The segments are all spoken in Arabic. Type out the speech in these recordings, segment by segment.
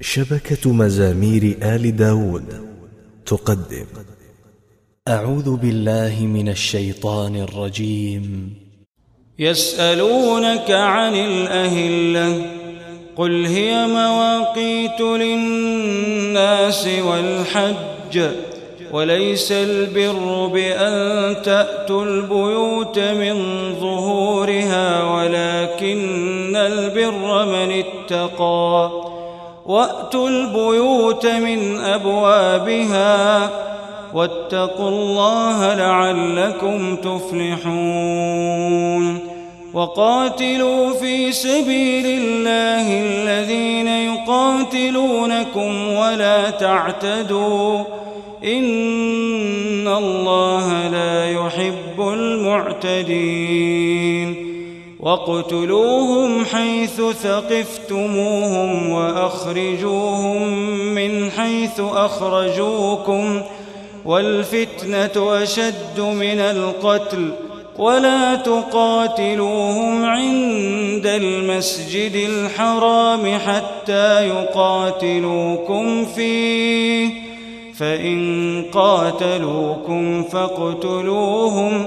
شبكة مزامير آل داود تقدم. أعوذ بالله من الشيطان الرجيم. يسألونك عن الأهلة قل هي مواقيت للناس والحج وليس البر بأن تأتوا البيوت من ظهورها ولكن البر من اتقى. وأتوا البيوت من أبوابها واتقوا الله لعلكم تفلحون وقاتلوا في سبيل الله الذين يقاتلونكم ولا تعتدوا إن الله لا يحب المعتدين واقتلوهم حيث ثقفتموهم وأخرجوهم من حيث أخرجوكم والفتنة أشد من القتل ولا تقاتلوهم عند المسجد الحرام حتى يقاتلوكم فيه فإن قاتلوكم فاقتلوهم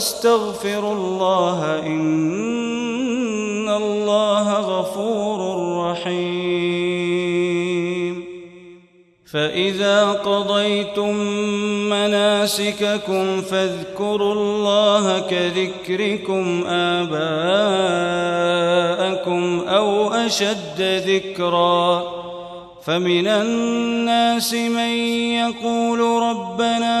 واستغفروا الله إن الله غفور رحيم. فإذا قضيتم مناسككم فاذكروا الله كذكركم آباءكم أو أشد ذكرًا. فمن الناس من يقول ربنا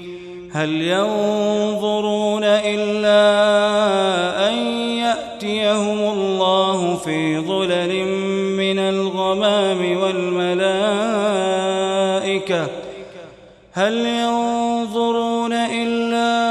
هل ينظرون إلا أن يأتيهم الله في ظلل من الغمام والملائكة؟ هل ينظرون إلا أن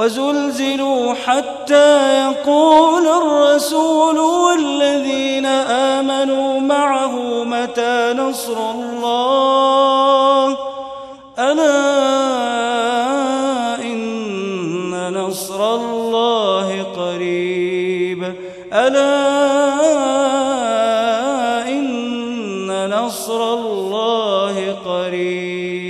وزلزلوا حتى يقول الرسول والذين آمنوا معه متى نصر الله؟ ألا نصر الله قريب. ألا إن نصر الله قريب.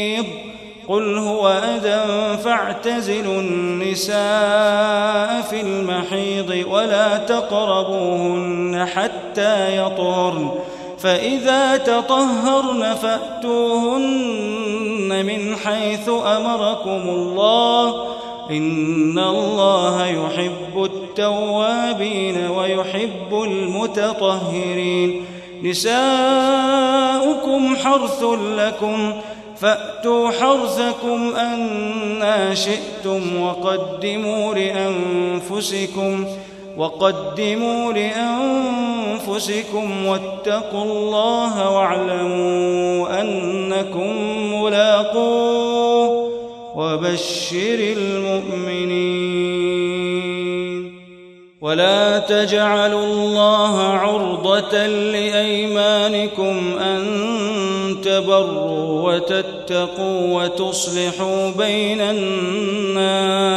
قل هو أذى فاعتزلوا النساء في المحيض ولا تقربوهن حتى يطهرن فإذا تطهرن فأتوهن من حيث أمركم الله إن الله يحب التوابين ويحب المتطهرين نساؤكم حرث لكم فأتوا حرثكم أنا شئتم وقدموا لأنفسكم وقدموا لأنفسكم واتقوا الله واعلموا أنكم ملاقوه وبشر المؤمنين ولا تجعلوا الله عرضة لأيمانكم أن تبروا وتتقوا وتصلحوا بين الناس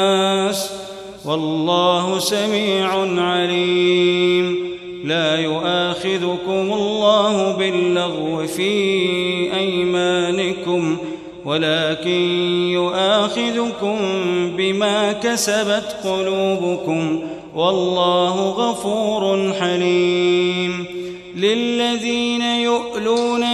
والله سميع عليم. لا يؤاخذكم الله باللغو في أيمانكم ولكن يؤاخذكم بما كسبت قلوبكم. والله غفور حليم. للذين يؤلون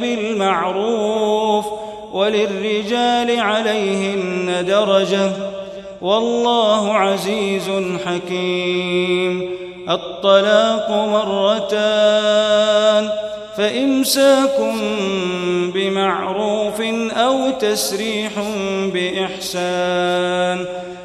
بالمعروف وللرجال عليهن درجة والله عزيز حكيم. الطلاق مرتان فإمساك بمعروف أو تسريح بإحسان.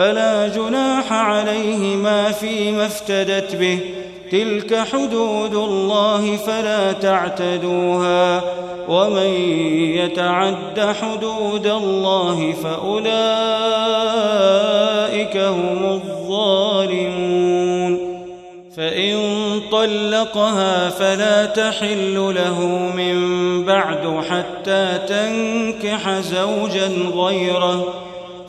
فلا جناح عليهما فيما افتدت به. تلك حدود الله فلا تعتدوها. ومن يتعد حدود الله فأولئك هم الظالمون. فإن طلقها فلا تحل له من بعد حتى تنكح زوجا غيره.